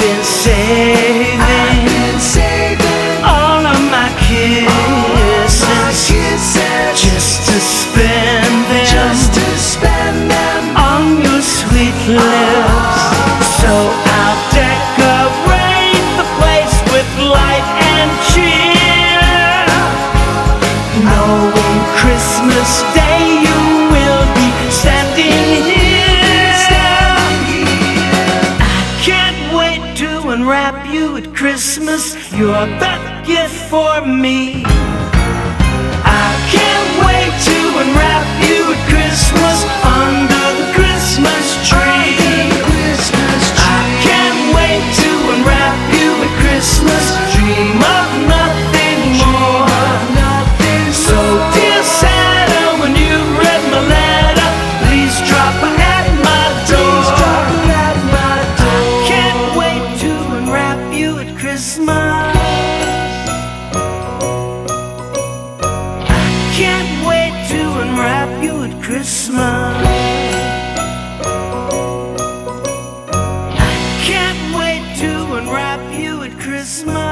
been said. you at Christmas. You're that gift for me. I can't wait to unwrap you at Christmas. can't wait to unwrap you at Christmas. I can't wait to unwrap you at Christmas.